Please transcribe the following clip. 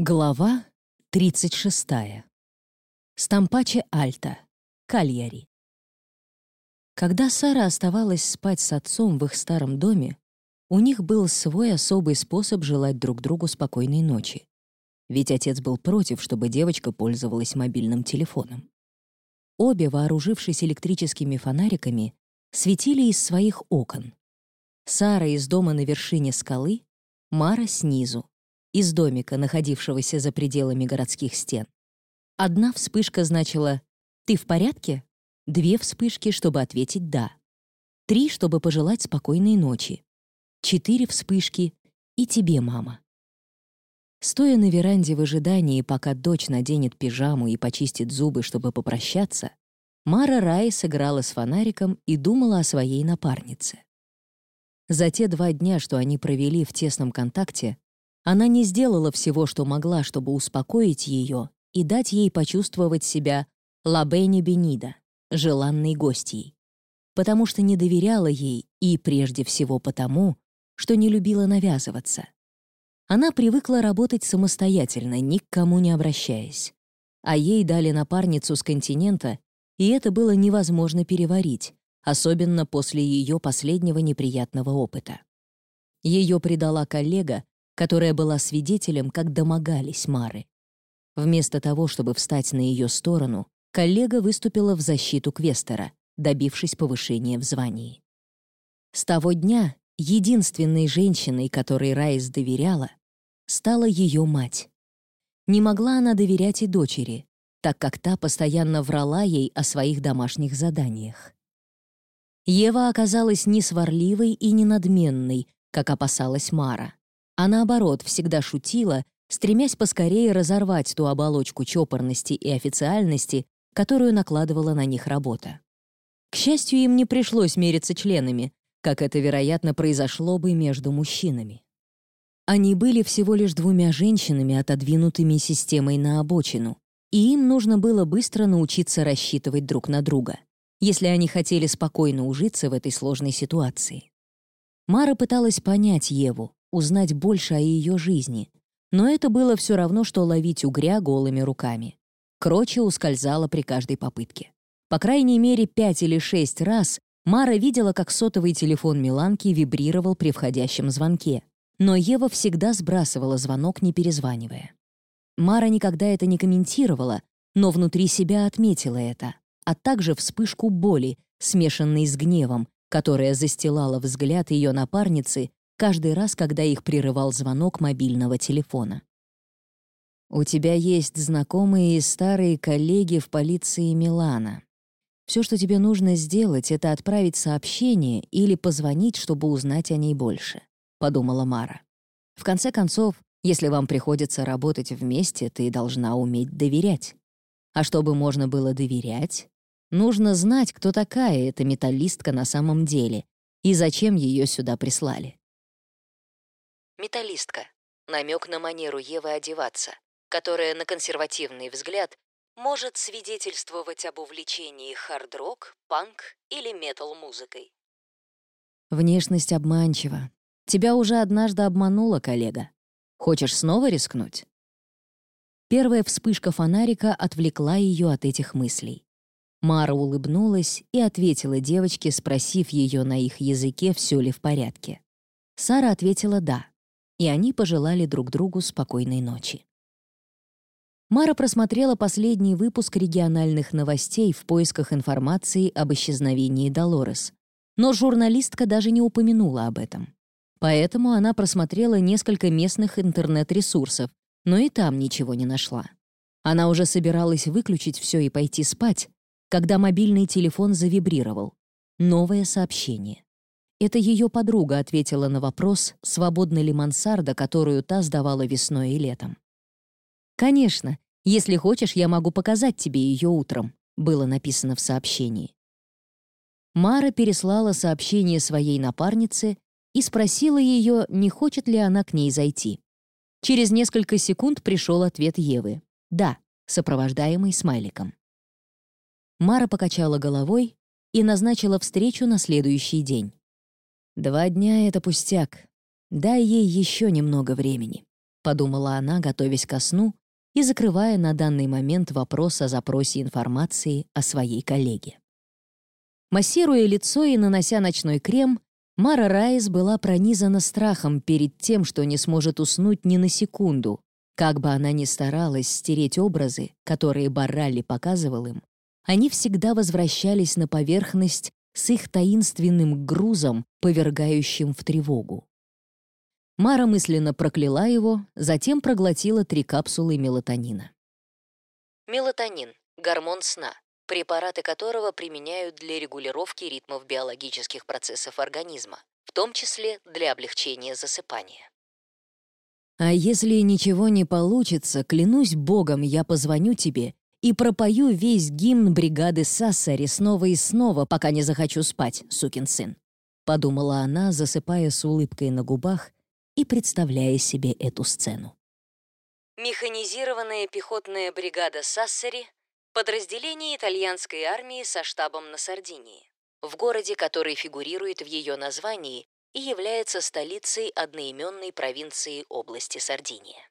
Глава 36. Стампаче Альта. Кальяри. Когда Сара оставалась спать с отцом в их старом доме, у них был свой особый способ желать друг другу спокойной ночи. Ведь отец был против, чтобы девочка пользовалась мобильным телефоном. Обе, вооружившись электрическими фонариками, светили из своих окон. Сара из дома на вершине скалы, Мара снизу, из домика, находившегося за пределами городских стен. Одна вспышка значила «Ты в порядке?» Две вспышки, чтобы ответить «да». Три, чтобы пожелать спокойной ночи. Четыре вспышки «И тебе, мама». Стоя на веранде в ожидании, пока дочь наденет пижаму и почистит зубы, чтобы попрощаться, Мара Рай сыграла с фонариком и думала о своей напарнице. За те два дня, что они провели в тесном контакте, она не сделала всего, что могла, чтобы успокоить ее и дать ей почувствовать себя лабени бенида, желанной гостьей, потому что не доверяла ей и, прежде всего, потому, что не любила навязываться. Она привыкла работать самостоятельно, ни к кому не обращаясь. А ей дали напарницу с континента, и это было невозможно переварить, особенно после ее последнего неприятного опыта. Ее предала коллега, которая была свидетелем, как домогались Мары. Вместо того, чтобы встать на ее сторону, коллега выступила в защиту Квестера, добившись повышения в звании. С того дня единственной женщиной, которой Райс доверяла, стала ее мать. Не могла она доверять и дочери, так как та постоянно врала ей о своих домашних заданиях. Ева оказалась не сварливой и не надменной, как опасалась Мара а наоборот всегда шутила, стремясь поскорее разорвать ту оболочку чопорности и официальности, которую накладывала на них работа. К счастью, им не пришлось мериться членами, как это, вероятно, произошло бы между мужчинами. Они были всего лишь двумя женщинами, отодвинутыми системой на обочину, и им нужно было быстро научиться рассчитывать друг на друга, если они хотели спокойно ужиться в этой сложной ситуации. Мара пыталась понять Еву, узнать больше о ее жизни, но это было все равно, что ловить угря голыми руками. Кроче ускользала при каждой попытке. По крайней мере, пять или шесть раз Мара видела, как сотовый телефон Миланки вибрировал при входящем звонке, но Ева всегда сбрасывала звонок, не перезванивая. Мара никогда это не комментировала, но внутри себя отметила это, а также вспышку боли, смешанной с гневом, которая застилала взгляд ее напарницы каждый раз, когда их прерывал звонок мобильного телефона. «У тебя есть знакомые и старые коллеги в полиции Милана. Все, что тебе нужно сделать, это отправить сообщение или позвонить, чтобы узнать о ней больше», — подумала Мара. «В конце концов, если вам приходится работать вместе, ты должна уметь доверять. А чтобы можно было доверять, нужно знать, кто такая эта металлистка на самом деле и зачем ее сюда прислали. Металлистка. Намек на манеру Евы одеваться, которая, на консервативный взгляд, может свидетельствовать об увлечении хард-рок, панк или метал-музыкой. Внешность обманчива. Тебя уже однажды обманула коллега. Хочешь снова рискнуть? Первая вспышка фонарика отвлекла ее от этих мыслей. Мара улыбнулась и ответила девочке, спросив ее на их языке, все ли в порядке. Сара ответила «да» и они пожелали друг другу спокойной ночи. Мара просмотрела последний выпуск региональных новостей в поисках информации об исчезновении Долорес, но журналистка даже не упомянула об этом. Поэтому она просмотрела несколько местных интернет-ресурсов, но и там ничего не нашла. Она уже собиралась выключить все и пойти спать, когда мобильный телефон завибрировал. Новое сообщение. Это ее подруга ответила на вопрос, свободна ли мансарда, которую та сдавала весной и летом. «Конечно, если хочешь, я могу показать тебе ее утром», было написано в сообщении. Мара переслала сообщение своей напарнице и спросила ее, не хочет ли она к ней зайти. Через несколько секунд пришел ответ Евы «Да», сопровождаемый смайликом. Мара покачала головой и назначила встречу на следующий день. Два дня — это пустяк. Дай ей еще немного времени. подумала она, готовясь ко сну и закрывая на данный момент вопрос о запросе информации о своей коллеге. Массируя лицо и нанося ночной крем, Мара Райс была пронизана страхом перед тем, что не сможет уснуть ни на секунду, как бы она ни старалась стереть образы, которые Барралли показывал им, они всегда возвращались на поверхность с их таинственным грузом, повергающим в тревогу. Мара мысленно прокляла его, затем проглотила три капсулы мелатонина. Мелатонин – гормон сна, препараты которого применяют для регулировки ритмов биологических процессов организма, в том числе для облегчения засыпания. «А если ничего не получится, клянусь богом, я позвоню тебе и пропою весь гимн бригады Сассари снова и снова, пока не захочу спать, сукин сын», — подумала она, засыпая с улыбкой на губах и представляя себе эту сцену. Механизированная пехотная бригада Сассари — подразделение итальянской армии со штабом на Сардинии, в городе, который фигурирует в ее названии и является столицей одноименной провинции области Сардиния.